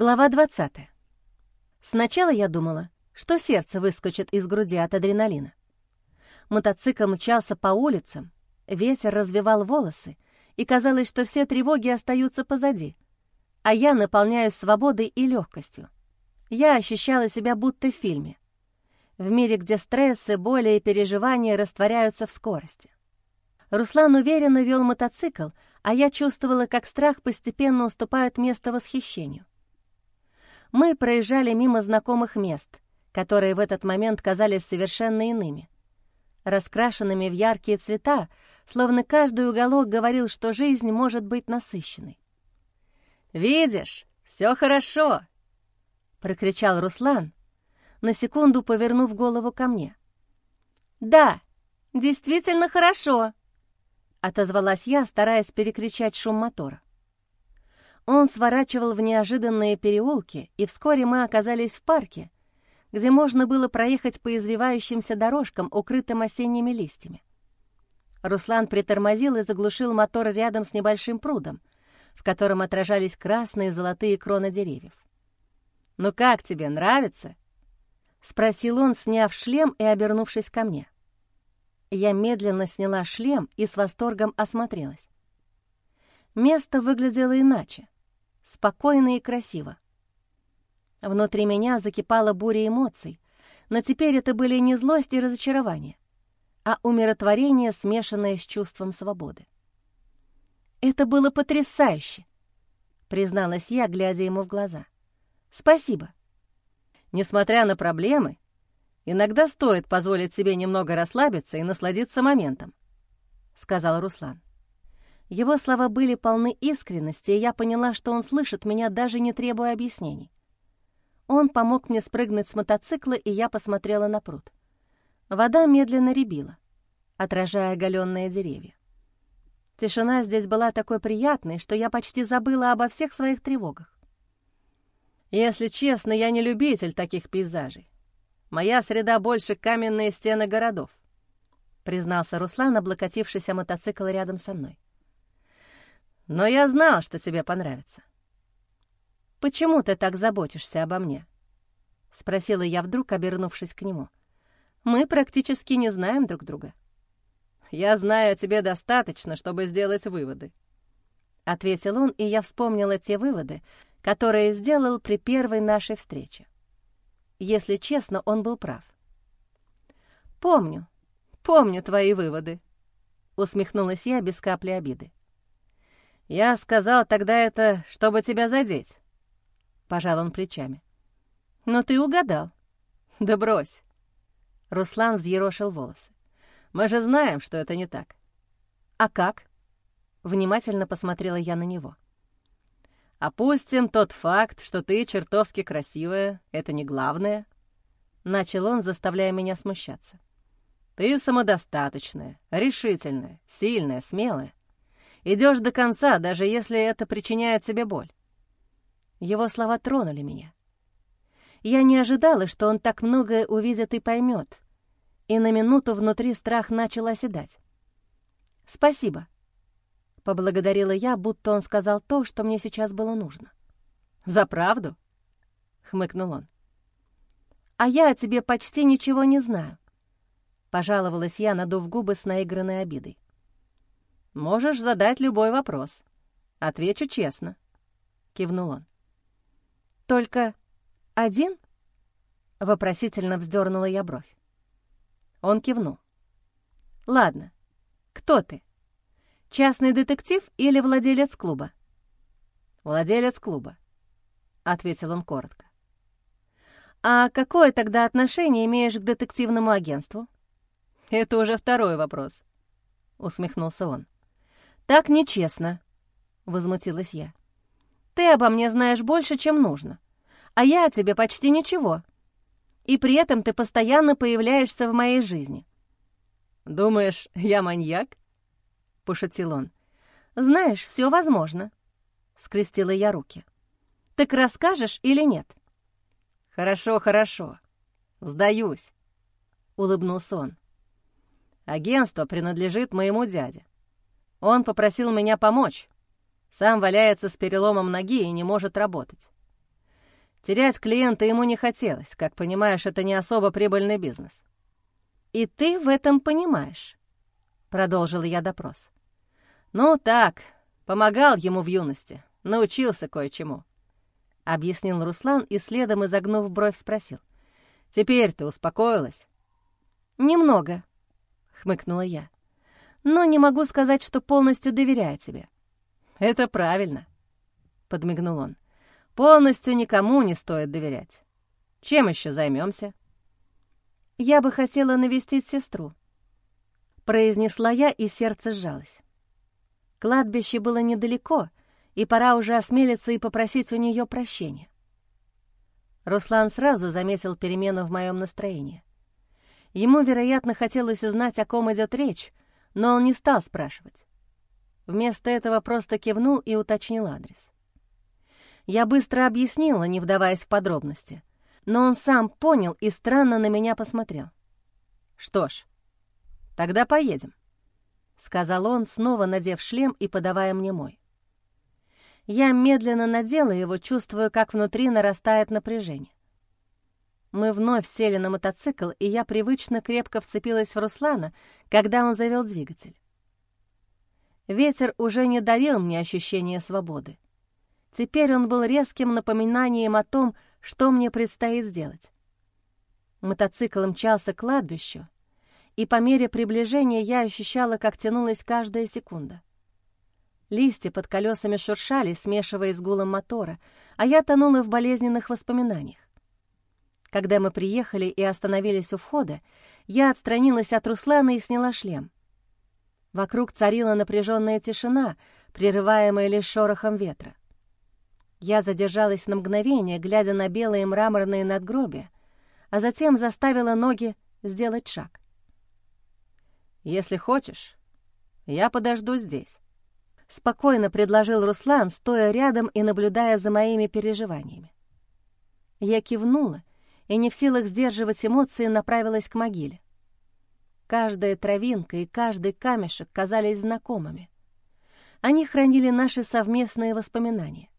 Глава 20. Сначала я думала, что сердце выскочит из груди от адреналина. Мотоцикл мчался по улицам, ветер развивал волосы, и казалось, что все тревоги остаются позади, а я наполняюсь свободой и легкостью. Я ощущала себя будто в фильме, в мире, где стрессы, боли и переживания растворяются в скорости. Руслан уверенно вел мотоцикл, а я чувствовала, как страх постепенно уступает место восхищению мы проезжали мимо знакомых мест, которые в этот момент казались совершенно иными. Раскрашенными в яркие цвета, словно каждый уголок говорил, что жизнь может быть насыщенной. «Видишь, все хорошо!» — прокричал Руслан, на секунду повернув голову ко мне. «Да, действительно хорошо!» — отозвалась я, стараясь перекричать шум мотора. Он сворачивал в неожиданные переулки, и вскоре мы оказались в парке, где можно было проехать по извивающимся дорожкам, укрытым осенними листьями. Руслан притормозил и заглушил мотор рядом с небольшим прудом, в котором отражались красные и золотые кроны деревьев. «Ну как тебе, нравится?» — спросил он, сняв шлем и обернувшись ко мне. Я медленно сняла шлем и с восторгом осмотрелась. Место выглядело иначе спокойно и красиво. Внутри меня закипала буря эмоций, но теперь это были не злость и разочарование, а умиротворение, смешанное с чувством свободы. «Это было потрясающе!» — призналась я, глядя ему в глаза. «Спасибо!» Несмотря на проблемы, иногда стоит позволить себе немного расслабиться и насладиться моментом, — сказал Руслан. Его слова были полны искренности, и я поняла, что он слышит меня, даже не требуя объяснений. Он помог мне спрыгнуть с мотоцикла, и я посмотрела на пруд. Вода медленно рябила, отражая оголенные деревья. Тишина здесь была такой приятной, что я почти забыла обо всех своих тревогах. Если честно, я не любитель таких пейзажей. Моя среда больше каменные стены городов, признался Руслан, облокотившись о мотоцикл рядом со мной. Но я знал, что тебе понравится. «Почему ты так заботишься обо мне?» — спросила я вдруг, обернувшись к нему. «Мы практически не знаем друг друга». «Я знаю о тебе достаточно, чтобы сделать выводы», — ответил он, и я вспомнила те выводы, которые сделал при первой нашей встрече. Если честно, он был прав. «Помню, помню твои выводы», — усмехнулась я без капли обиды. «Я сказал тогда это, чтобы тебя задеть», — пожал он плечами. «Но ты угадал». «Да брось». Руслан взъерошил волосы. «Мы же знаем, что это не так». «А как?» Внимательно посмотрела я на него. «Опустим тот факт, что ты чертовски красивая, это не главное», — начал он, заставляя меня смущаться. «Ты самодостаточная, решительная, сильная, смелая. Идешь до конца, даже если это причиняет тебе боль. Его слова тронули меня. Я не ожидала, что он так многое увидит и поймет, и на минуту внутри страх начал оседать. «Спасибо», — поблагодарила я, будто он сказал то, что мне сейчас было нужно. «За правду?» — хмыкнул он. «А я о тебе почти ничего не знаю», — пожаловалась я, надув губы с наигранной обидой. Можешь задать любой вопрос. Отвечу честно», — кивнул он. «Только один?» — вопросительно вздернула я бровь. Он кивнул. «Ладно, кто ты? Частный детектив или владелец клуба?» «Владелец клуба», — ответил он коротко. «А какое тогда отношение имеешь к детективному агентству?» «Это уже второй вопрос», — усмехнулся он. «Так нечестно», — возмутилась я. «Ты обо мне знаешь больше, чем нужно, а я о тебе почти ничего. И при этом ты постоянно появляешься в моей жизни». «Думаешь, я маньяк?» — пошутил он. «Знаешь, все возможно», — скрестила я руки. «Так расскажешь или нет?» «Хорошо, хорошо. Сдаюсь», — улыбнулся он. «Агентство принадлежит моему дяде. Он попросил меня помочь. Сам валяется с переломом ноги и не может работать. Терять клиента ему не хотелось, как понимаешь, это не особо прибыльный бизнес. «И ты в этом понимаешь», — продолжила я допрос. «Ну так, помогал ему в юности, научился кое-чему», — объяснил Руслан и следом, изогнув бровь, спросил. «Теперь ты успокоилась?» «Немного», — хмыкнула я. «Но не могу сказать, что полностью доверяю тебе». «Это правильно», — подмигнул он. «Полностью никому не стоит доверять. Чем еще займемся? «Я бы хотела навестить сестру», — произнесла я, и сердце сжалось. Кладбище было недалеко, и пора уже осмелиться и попросить у нее прощения. Руслан сразу заметил перемену в моем настроении. Ему, вероятно, хотелось узнать, о ком идет речь, но он не стал спрашивать. Вместо этого просто кивнул и уточнил адрес. Я быстро объяснила, не вдаваясь в подробности, но он сам понял и странно на меня посмотрел. «Что ж, тогда поедем», — сказал он, снова надев шлем и подавая мне мой. Я медленно надела его, чувствуя, как внутри нарастает напряжение. Мы вновь сели на мотоцикл, и я привычно крепко вцепилась в Руслана, когда он завел двигатель. Ветер уже не дарил мне ощущение свободы. Теперь он был резким напоминанием о том, что мне предстоит сделать. Мотоцикл мчался к кладбищу, и по мере приближения я ощущала, как тянулась каждая секунда. Листья под колесами шуршали, смешиваясь с гулом мотора, а я тонула в болезненных воспоминаниях. Когда мы приехали и остановились у входа, я отстранилась от Руслана и сняла шлем. Вокруг царила напряженная тишина, прерываемая лишь шорохом ветра. Я задержалась на мгновение, глядя на белые мраморные надгробия, а затем заставила ноги сделать шаг. «Если хочешь, я подожду здесь», — спокойно предложил Руслан, стоя рядом и наблюдая за моими переживаниями. Я кивнула и, не в силах сдерживать эмоции, направилась к могиле. Каждая травинка и каждый камешек казались знакомыми. Они хранили наши совместные воспоминания.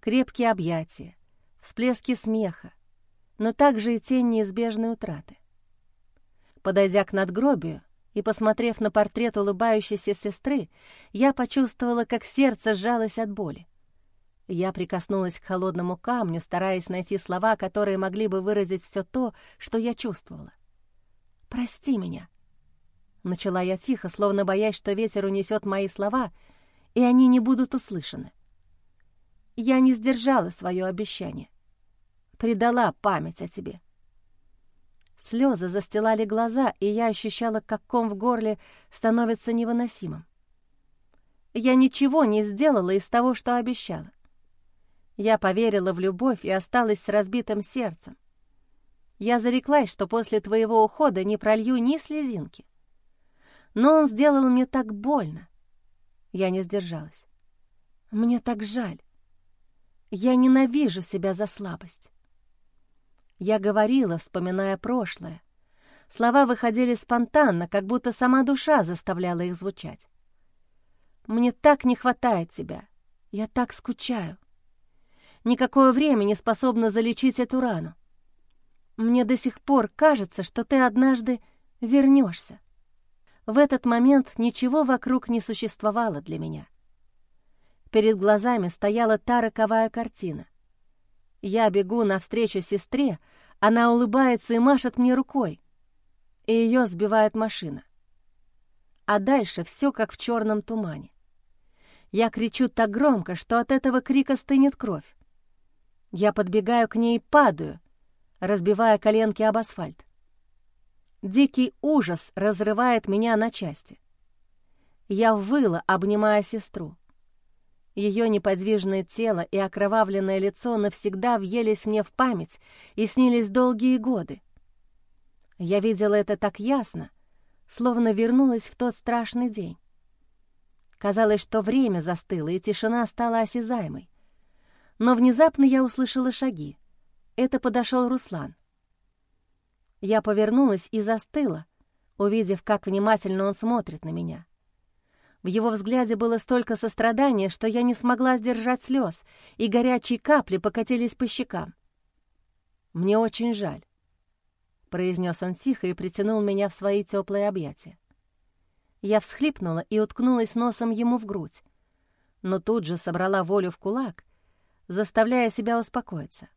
Крепкие объятия, всплески смеха, но также и тень неизбежной утраты. Подойдя к надгробию и посмотрев на портрет улыбающейся сестры, я почувствовала, как сердце сжалось от боли. Я прикоснулась к холодному камню, стараясь найти слова, которые могли бы выразить все то, что я чувствовала. «Прости меня», — начала я тихо, словно боясь, что ветер унесет мои слова, и они не будут услышаны. Я не сдержала свое обещание. Предала память о тебе. Слезы застилали глаза, и я ощущала, как ком в горле становится невыносимым. Я ничего не сделала из того, что обещала. Я поверила в любовь и осталась с разбитым сердцем. Я зареклась, что после твоего ухода не пролью ни слезинки. Но он сделал мне так больно. Я не сдержалась. Мне так жаль. Я ненавижу себя за слабость. Я говорила, вспоминая прошлое. Слова выходили спонтанно, как будто сама душа заставляла их звучать. «Мне так не хватает тебя. Я так скучаю. Никакое время не способно залечить эту рану. Мне до сих пор кажется, что ты однажды вернешься. В этот момент ничего вокруг не существовало для меня. Перед глазами стояла та роковая картина. Я бегу навстречу сестре, она улыбается и машет мне рукой, и ее сбивает машина. А дальше все как в черном тумане. Я кричу так громко, что от этого крика стынет кровь. Я подбегаю к ней и падаю, разбивая коленки об асфальт. Дикий ужас разрывает меня на части. Я выла, обнимая сестру. Ее неподвижное тело и окровавленное лицо навсегда въелись мне в память и снились долгие годы. Я видела это так ясно, словно вернулась в тот страшный день. Казалось, что время застыло, и тишина стала осязаемой. Но внезапно я услышала шаги. Это подошел Руслан. Я повернулась и застыла, увидев, как внимательно он смотрит на меня. В его взгляде было столько сострадания, что я не смогла сдержать слез, и горячие капли покатились по щекам. «Мне очень жаль», — произнес он тихо и притянул меня в свои теплые объятия. Я всхлипнула и уткнулась носом ему в грудь, но тут же собрала волю в кулак, заставляя себя успокоиться.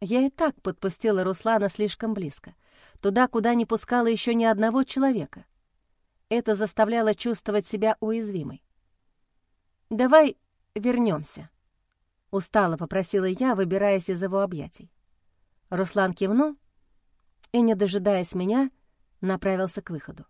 Я и так подпустила Руслана слишком близко, туда, куда не пускала еще ни одного человека. Это заставляло чувствовать себя уязвимой. «Давай вернемся», — устало попросила я, выбираясь из его объятий. Руслан кивнул и, не дожидаясь меня, направился к выходу.